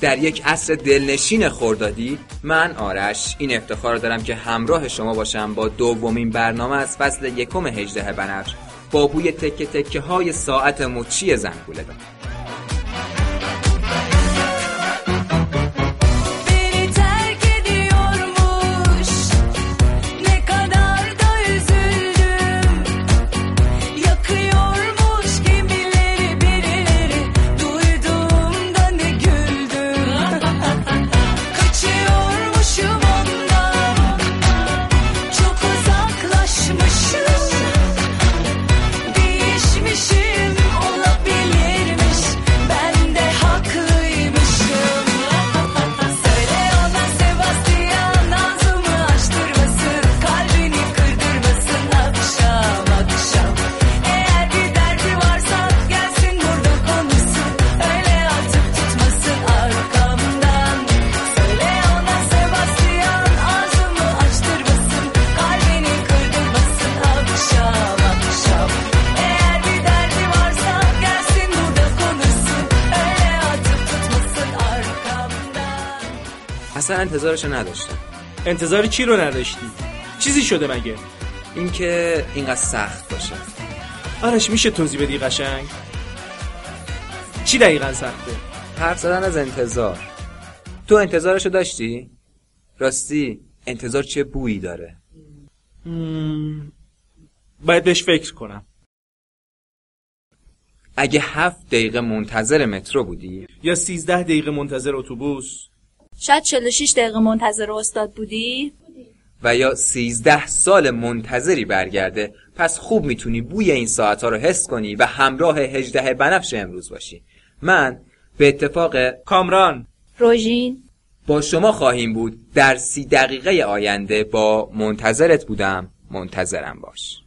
در یک عصر دلنشین خوردادی من آرش این افتخار دارم که همراه شما باشم با دومین برنامه از فصل یکم هجده بنفش. با بوی تکه تکه های ساعت مچی زنگوله دار اصلا انتظارشو نداشتم. انتظار چی رو نداشتی؟ چیزی شده مگه؟ اینکه اینقدر سخت باشه. آرش میشه توضیح بدی قشنگ؟ چی دقیقا سخته؟ حرف زدن از انتظار. تو انتظارشو داشتی؟ راستی انتظار چه بویی داره؟ مم، باید بهش فکر کنم. اگه هفت دقیقه منتظر مترو بودی؟ یا سیزده دقیقه منتظر اتوبوس؟ شاید 46 دقیقه منتظر استاد بودی؟ و یا سیزده سال منتظری برگرده. پس خوب می‌تونی بوی این ساعتها رو حس کنی و همراه هجده بنفش امروز باشی. من به اتفاق کامران. روژین. با شما خواهیم بود. در سی دقیقه آینده با منتظرت بودم. منتظرم باش.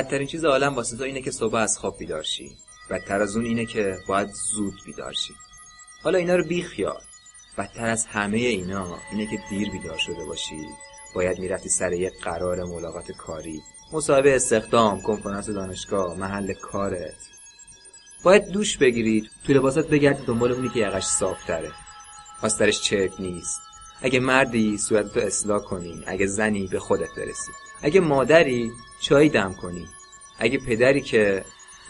بدترین چیز عالم واسه تو اینه که صبح از خواب بیدار شی. بدتر از اون اینه که باید زود بیدار شی. حالا اینا رو بی خیال بدتر از همه اینا اینه که دیر بیدار شده باشی. باید می‌رفتی سر یک قرار ملاقات کاری. مصاحبه استخدام کنفرانس دانشگاه محل کارت. باید دوش بگیرید تو لباسات بگردی دنبال اونی که یقش صاف تره آسترش چرک نیست. اگه مردی صورتتو اصلاح کنی. اگه زنی به خودت برسی. اگه مادری چای دم کنی اگه پدری که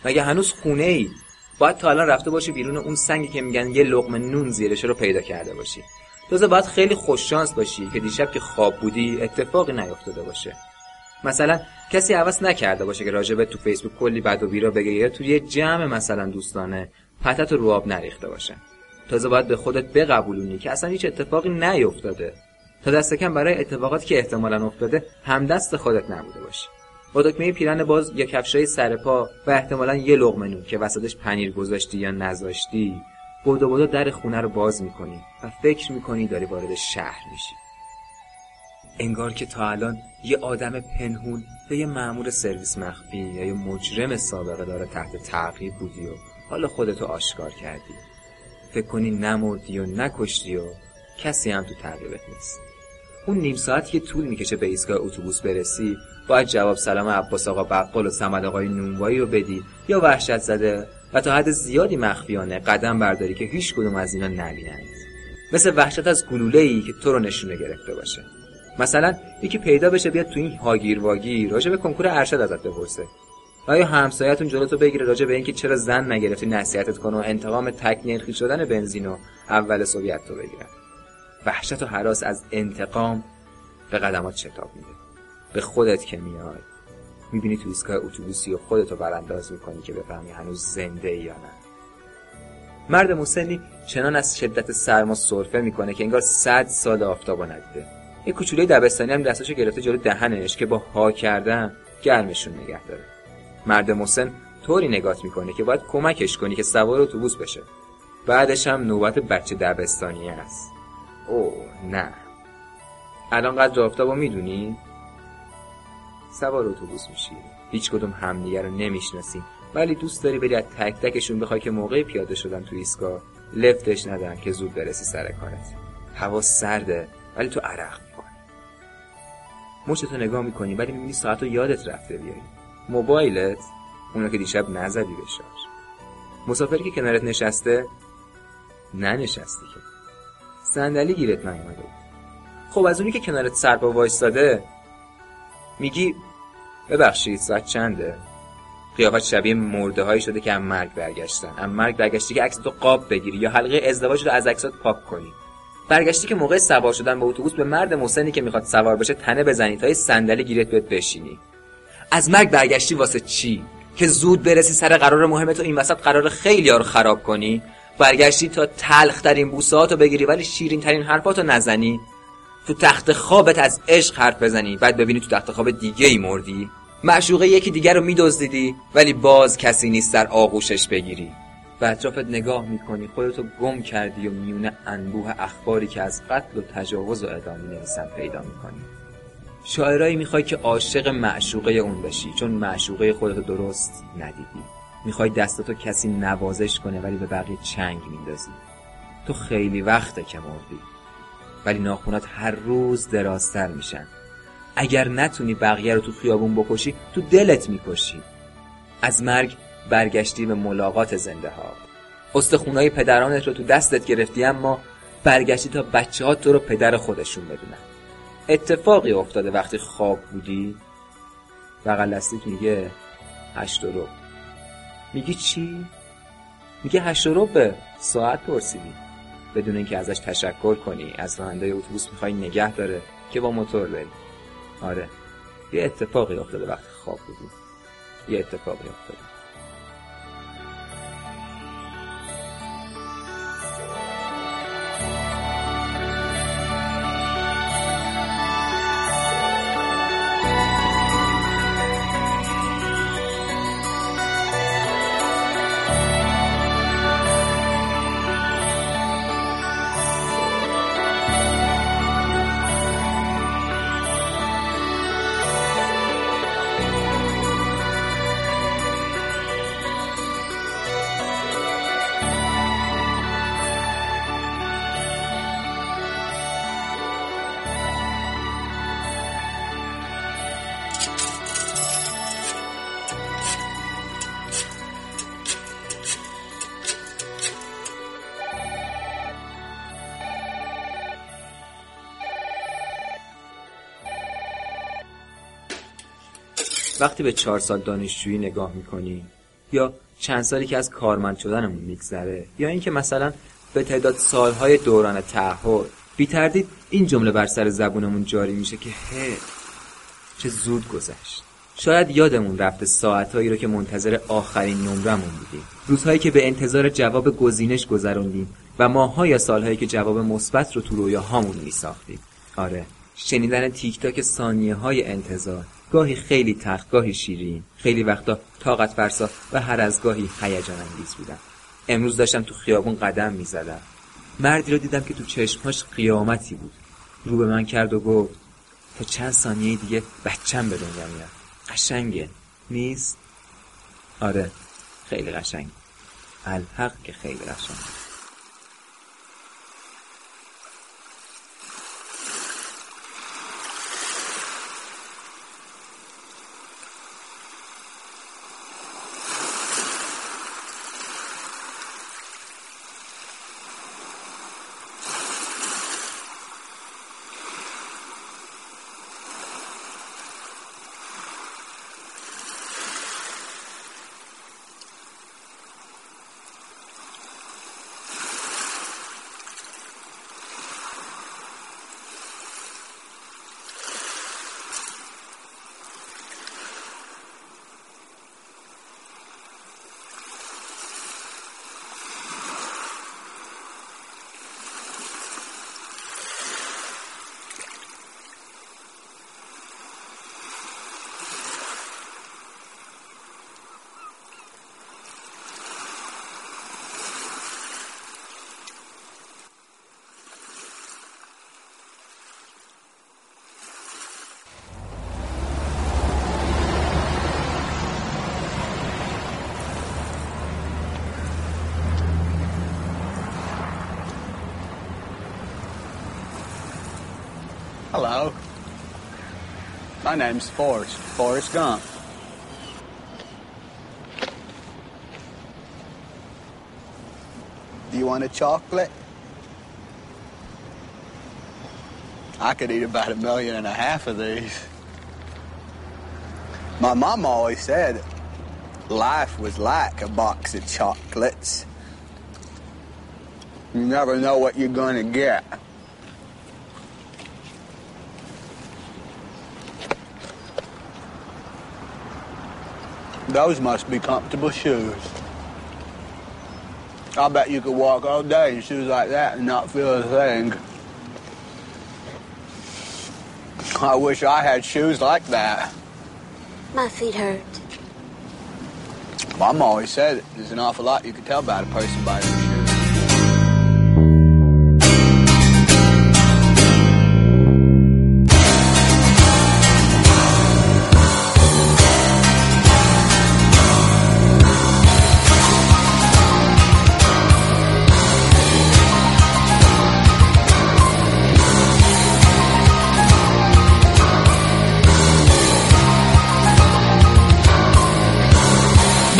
مگه هنوز خونه ای باید تا الان رفته باشی بیرون اون سنگی که میگن یه لقمه نون زیرش رو پیدا کرده باشی. تازه باید خیلی خوششانس باشی که دیشب که خواب بودی اتفاقی نیفتاده باشه. مثلا کسی عوض نکرده باشه که راجبه تو فیسبوک کلی بد و بیرا بگه یا تو یه جمع مثلا دوستانه پتت رو آب نریخته باشه. تازه باید به خودت بقبولونی که اصلا هیچ اتفاقی نیفتاده. تا دست کم برای اتفاقاتی که احتمالا افتاده همدست خودت نبوده باشی. با دکمه پیرن باز یا کفشای سر پا و احتمالا یه لقمه نون که وسطش پنیر گذاشتی یا نذاشتی بودو بودو در خونه رو باز می‌کنی و فکر می‌کنی داری وارد شهر میشی. انگار که تا الان یه آدم پنهون یا یه مأمور سرویس مخفی یا یه مجرم سابقه داره تحت تعقیب بودی و حالا خودتو آشکار کردی. فکر کنی نمردی و نکشتی و کسی هم تو تعقیبت نیست. اون نیم ساعت که طول می‌کشه به ایستگاه اتوبوس برسی باید جواب سلام عباس آقا بقال و سمد آقای نونوایی رو بدی یا وحشت زده و تا حد زیادی مخفیانه قدم برداری که هیچ کدوم از اینا نبینند. مثل وحشت از گلوله ای که تو رو نشونه گرفته باشه. مثلا یکی پیدا بشه بیاد تو این هاگیر واگیر راجع به کنکور ارشد ازت بپرسه. و یا همسایتون جلوتو بگیره راجع به اینکه چرا زن نگرفتی نصیحتت کنه و انتقام تک نرخی شدن بنزین و اول سوویت تو بگیرن وحشت و حراس از انتقام به قدمات شتاب میده. به خودت که میای می‌بینی تو ایستگاه اتوبوسی و خودتو برانداز می‌کنی که بفهمی هنوز زنده یا نه. مرد مسنی چنان از شدت سرما سرفه می‌کنه که انگار صد سال آفتابو ندیده. یه کوچولوی دبستانی هم دستاشو گرفته جلو دهنش که با ها کردن گرمشون نگه داره. مرد مسن طوری نگات می‌کنه که باید کمکش کنی که سوار اتوبوس بشه. بعدش هم نوبت بچه دبستانی است اوه نه. الان قدر آفتابو می‌دونی؟ سوار اتوبوس میشی. هیچ کدوم همدیگه رو نمی‌شناسین. ولی دوست داری بری از تک تکشون بخوای که موقع پیاده شدن تو ایستگاه لفتش ندن که زود برسی سر کارت. هوا سرده ولی تو عرق می‌کنی. مشتتو نگاه می‌کنی ولی می‌بینی ساعت رو یادت رفته بیاری. موبایلت اونو که دیشب نزدی به شارژ. مسافری که کنارت نشسته ننشستی که صندلی گیرت نیومده. بود خب از اونی که کنارت سرپا وایستاده میگی ببخشید ساعت چنده؟ قیافت شبیه مرده هایی شده که هم مرگ برگشتن. هم مرگ برگشتی که عکس تو قاب بگیری یا حلقه ازدواج رو از عکسات پاک کنی. برگشتی که موقع سوار شدن به اتوبوس به مرد مسنی که می‌خواد سوار بشه تنه بزنی تا صندلی گیرت بیاد بشینی. از مرگ برگشتی واسه چی؟ که زود برسی سر قرار مهم تو این وسط قرار خیلی رو خراب کنی؟ برگشتی تا تلخ ترین بوسهاتو بگیری ولی شیرین ترین حرفاتو نزنی. تو تخت خوابت از عشق حرف بزنی بعد ببینی تو تخت خواب دیگه ای مردی. معشوقه یکی دیگر رو میدزدیدی ولی باز کسی نیست در آغوشش بگیری. و اطرافت نگاه می‌کنی خودتو گم کردی و میونه انبوه اخباری که از قتل و تجاوز و اعدام نویسن پیدا می‌کنی. شاعرایی می‌خوای که عاشق معشوقه اون بشی چون معشوقه خودتو درست ندیدی. می‌خوای دستاتو کسی نوازش کنه ولی به بقیه چنگ میندازی. تو خیلی وقته که مردی ولی ناخونات هر روز درازتر میشن. اگر نتونی بقیه رو تو خیابون بکشی تو دلت می‌کشی. از مرگ برگشتی به ملاقات زنده ها استخونای پدرانت رو تو دستت گرفتی اما برگشتی تا بچه ها تو رو پدر خودشون بدونن. اتفاقی افتاده وقتی خواب بودی؟ بغل دستیت میگه هشت و ربع میگی چی؟ میگه هشت و ربع ساعت پرسیدی. بدون اینکه ازش تشکر کنی از راننده اتوبوس می‌خوای نگه داره که با موتور بری. آره. یه اتفاقی افتاده وقتی خواب بودی. یه اتفاقی افتاده. وقتی به چهار سال دانشجویی نگاه می‌کنی یا چند سالی که از کارمند شدنمون میگذره یا اینکه مثلا به تعداد سالهای دوران تعهد بی تردید این جمله بر سر زبونمون جاری میشه که هی چه زود گذشت. شاید یادمون رفته ساعتهایی رو که منتظر آخرین نمرمون بودیم. روزهایی که به انتظار جواب گزینش گذروندیم و ماها یا سالهایی که جواب مثبت رو تو رویاهامون میساختیم. آره شنیدن تیک تاک ثانیه های انتظار گاهی خیلی تلخ گاهی شیرین خیلی وقتا طاقت فرسا و هر از گاهی هیجان انگیز بودن امروز داشتم تو خیابون قدم می‌زدم. مردی رو دیدم که تو چشمهاش قیامتی بود. رو به من کرد و گفت تا چند ثانیه دیگه بچم به دنیا میاد. قشنگه. نیست؟ آره. خیلی قشنگ. الحق که خیلی قشنگ. Hello. My name's Forrest. Forrest Gump. Do you want a chocolate? I could eat about a million and a half of these. My mom always said life was like a box of chocolates. You never know what you're to get. Those must be comfortable shoes. I bet you could walk all day in shoes like that and not feel a thing. I wish I had shoes like that. My feet hurt. Mom always said there's an awful lot you can tell about a person by their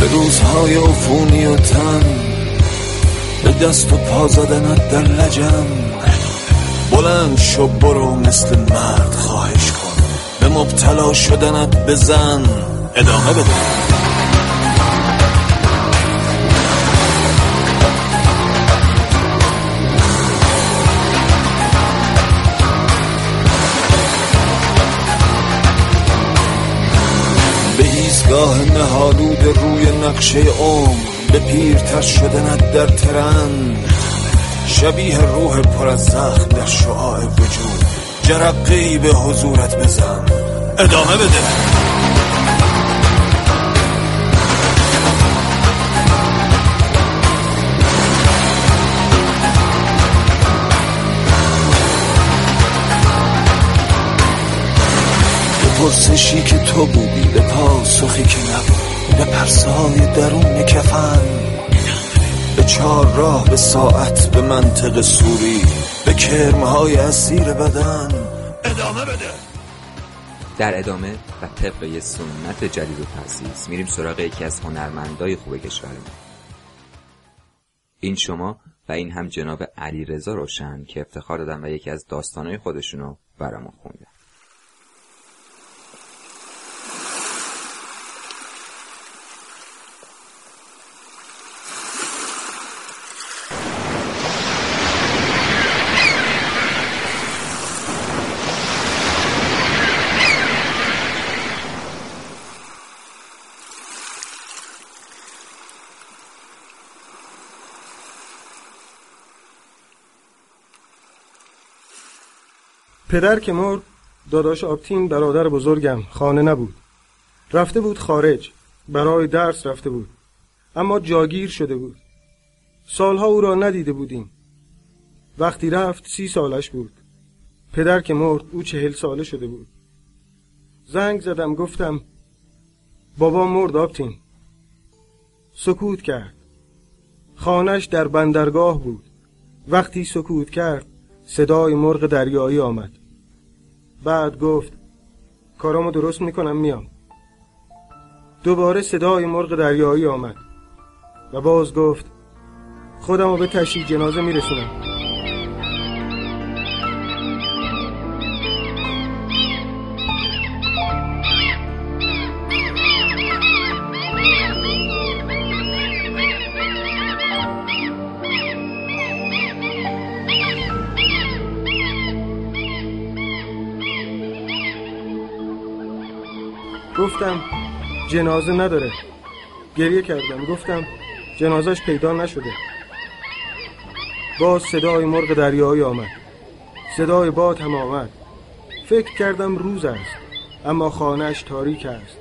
به روزهای عفونی و تن به دست و پا زدنت در لجم. بلند شو برو مثل مرد خواهش کن. به مبتلا شدنت بزن ادامه بده. ایستگاه نهالود روی نقشه عمر به پیرتر شدنت در ترن. شبیه روح پر از زخم در شعاع وجود. جرقه به حضورت بزن. ادامه بده. پرسشی که تو بودی به پاسخی که نبود. به پرسای درون کفن. به چهار راه به ساعت به منطق سوری. به کرمهای اسیر بدن. ادامه بده. در ادامه و طبق یه سنت جدید و تاسیس میریم سراغ یکی از هنرمندای خوب کشورمون این شما و این هم جناب علی رضا روشن که افتخار دادن و یکی از داستانهای خودشونو برامون خوندن. پدر که مرد داداش آبتین برادر بزرگم خانه نبود. رفته بود خارج برای درس رفته بود. اما جاگیر شده بود. سالها او را ندیده بودیم. وقتی رفت سی سالش بود. پدر که مرد او چهل ساله شده بود. زنگ زدم گفتم بابا مرد آبتین. سکوت کرد. خانش در بندرگاه بود. وقتی سکوت کرد صدای مرغ دریایی آمد. بعد گفت کارامو درست می‌کنم میام. دوباره صدای مرغ دریایی آمد و باز گفت خودمو به تشییع جنازه میرسونم. گفتم جنازه نداره. گریه کردم. گفتم جنازش پیدا نشده. باز صدای مرغ دریایی آمد. صدای باد هم آمد. فکر کردم روز است اما خانهش تاریک است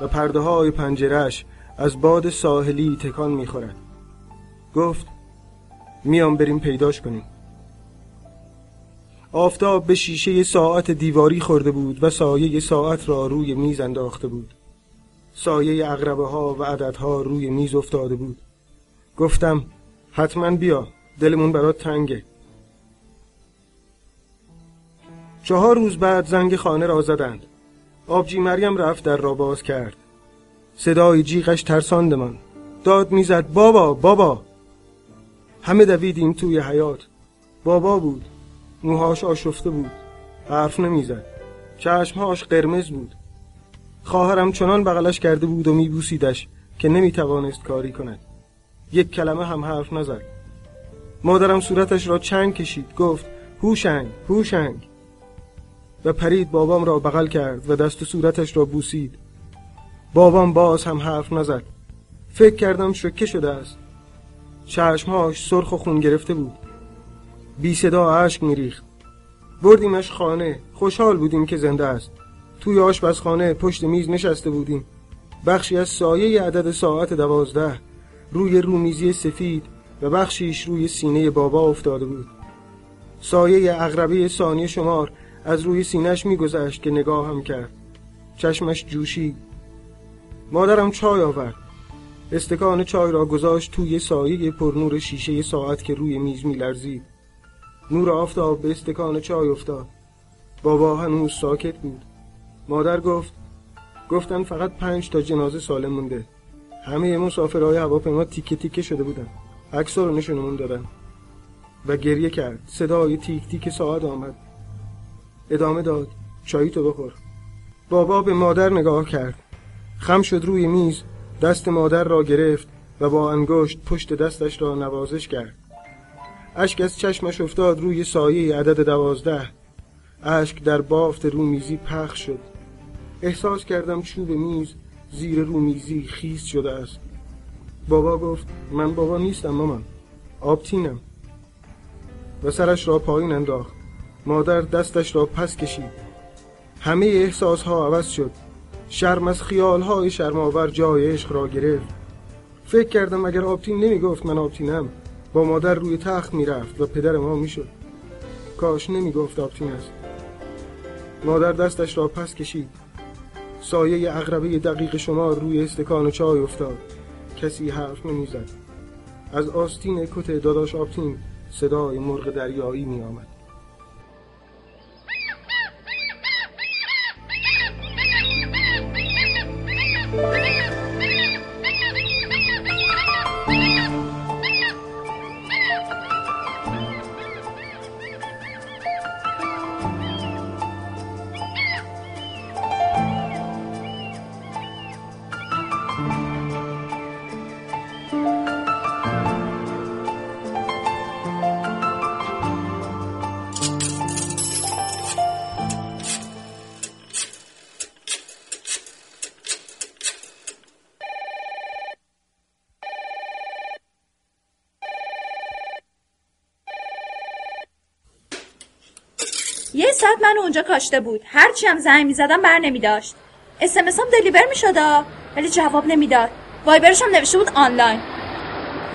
و پرده های پنجرش از باد ساحلی تکان می‌خورد. گفت میام بریم پیداش کنیم. آفتاب به شیشه ساعت دیواری خورده بود و سایه ساعت را روی میز انداخته بود. سایه اغربه ها و عددها روی میز افتاده بود. گفتم حتما بیا دلمون برات تنگه. چهار روز بعد زنگ خانه را زدند. آبجی مریم رفت در را باز کرد. صدای جیغش ترساندمان داد می‌زد بابا بابا. همه دویدیم توی حیات بابا بود. موهاش آشفته بود. حرف نمی‌زد. چشمهاش قرمز بود. خواهرم چنان بغلش کرده بود و میبوسیدش که نمی‌توانست کاری کند. یک کلمه هم حرف نزد. مادرم صورتش را چنگ کشید. گفت هوشنگ هوشنگ. و پرید بابام را بغل کرد و دست صورتش را بوسید. بابام باز هم حرف نزد. فکر کردم شکه شده است. چشمهاش سرخ و خون گرفته بود. بی صدا اشک میریخت. بردیمش خانه. خوشحال بودیم که زنده است. توی آشپزخانه پشت میز نشسته بودیم. بخشی از سایه عدد ساعت دوازده روی رومیزی سفید و بخشیش روی سینه بابا افتاده بود. سایه اغربه ثانیه شمار از روی سینهش میگذشت که نگاه هم کرد. چشمش جوشی مادرم چای آورد. استکان چای را گذاشت توی سایه پرنور شیشه ساعت که روی میز میلرزید. نور آفتاب به استکان چای افتاد. بابا هنوز ساکت بود. مادر گفت گفتن فقط پنج تا جنازه سالم مونده. همه مسافرهای هواپیما تیکه تیکه شده بودن. عکس رو نشونمون دادن. و گریه کرد. صدای تیک تیک ساعت آمد. ادامه داد چایی تو بخور. بابا به مادر نگاه کرد. خم شد روی میز دست مادر را گرفت و با انگشت پشت دستش را نوازش کرد. اشک از چشمش افتاد روی سایه عدد دوازده. اشک در بافت رومیزی پخش شد. احساس کردم چوب میز زیر رومیزی خیس شده است. بابا گفت من بابا نیستم مامان. آبتینم. و سرش را پایین انداخت. مادر دستش را پس کشید. همه احساس ها عوض شد. شرم از خیال های شرماور جای عشق را گرفت. فکر کردم اگر آبتین نمی گفت من آبتینم. با مادر روی تخت می‌رفت و پدر ما می‌شد. کاش نمی گفت آبتین است. مادر دستش را پس کشید. سایه اغربه دقیق شما روی استکان چای افتاد. کسی حرف نمی‌زد. از آستین کت داداش آبتین صدای مرغ دریایی می آمد ساعت منو اونجا کاشته بود. هرچی هم زنگ می‌زدم بر نمیداشت. اسمس هم دلیور می‌شد ولی جواب نمی‌داد. وایبرش هم نوشته بود آنلاین.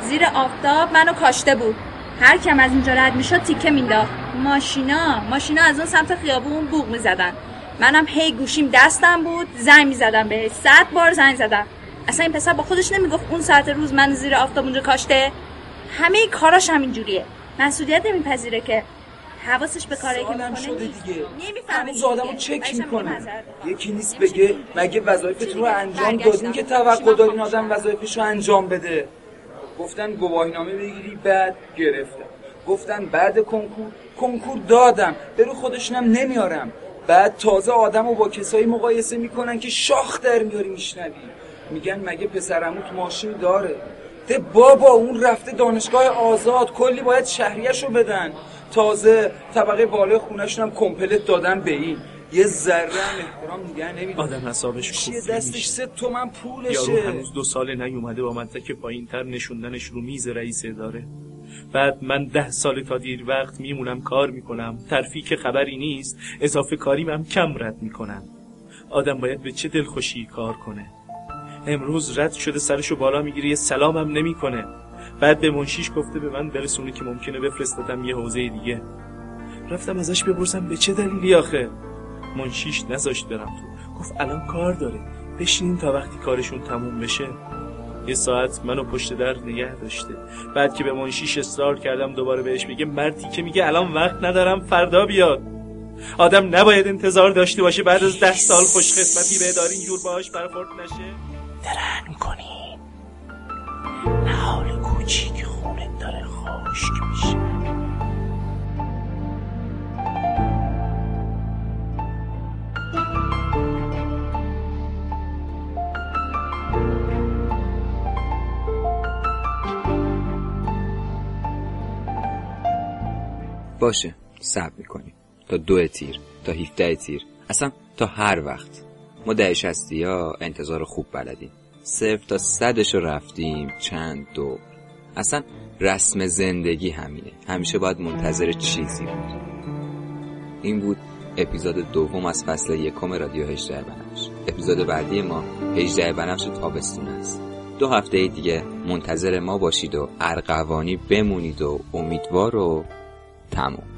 زیر آفتاب منو کاشته بود. هر کم از اینجا رد می‌شد تیکه مینداخت ماشینا ماشینا از اون سمت خیابون بوق می‌زدن. منم هی گوشیم دستم بود. زنگ می‌زدم بهش صد بار زنگ زدم. اصلا این پسر با خودش نمی‌گفت اون ساعت روز من زیر آفتاب اونجا کاشته. همه کاراش همین جوریه مسئولیت نمیپذیره که حواسش به کاری که می‌کنه شده نیست. دیگه. نمی‌فهمه دیگه. آدمو چک می‌کنه. یکی نیست بگه مگه وظایفتون رو انجام. دادین که توقع دارین آدم وظایفش رو انجام بده؟ گفتن گواهینامه بگیری بعد گرفتم. گفتن بعد کنکور کنکور دادم. برو خودشونم نمیارم. بعد تازه آدم رو با کسایی مقایسه می‌کنن که شاخ در میاری میشنوی. میگن مگه پسرموت ماشین داره؟ ده بابا اون رفته دانشگاه آزاد. کلی باید شهریش رو بدن. تازه طبقه بالای خونهشون هم کمپلت دادن به این. یه ذره هم احترام نگه نمیدن آدم حسابش کفری دستش سه تومن یارو پولشه هنوز دو سال نیومده با منطقه پایین تر نشوندنش رو میز رئیس اداره. بعد من ده سال تا دیر وقت میمونم کار می‌کنم. ترفی که خبری نیست اضافه کاریم هم کم رد می‌کنم. آدم باید به چه دلخوشی کار کنه؟ امروز رد شده سرشو بالا می‌گیره یه سلام هم نمی‌کنه. بعد به منشیش گفته به من برسونه که ممکنه بفرستادم یه حوزه دیگه. رفتم ازش بپرسم به چه دلیلی آخه؟ منشیش نذاشت برم تو. گفت الان کار داره. بشینین تا وقتی کارشون تموم بشه. یه ساعت منو پشت در نگه داشته. بعد که به منشیش اصرار کردم دوباره بهش بگه مردی که میگه الان وقت ندارم فردا بیاد. آدم نباید انتظار داشته باشه بعد از ده سال خوش خدمتی به اداره اینجور باهاش برخورد نشه. درن کنین کوچیک خونه داره خشک میشه. باشه صبر می‌کنیم تا دو تیر تا 17 تیر. اصلا تا هر وقت. ما ده شستی ها انتظار خوب بلدیم. صرف تا صدش رفتیم چند دو اصلا رسم زندگی همینه. همیشه باید منتظر چیزی بود. این بود اپیزود دوم از فصل یکم رادیو هجده بنفش. اپیزود بعدی ما هجده بنفش تابستون است. دو هفته دیگه منتظر ما باشید و ارقوانی بمونید و امیدوار و تموم.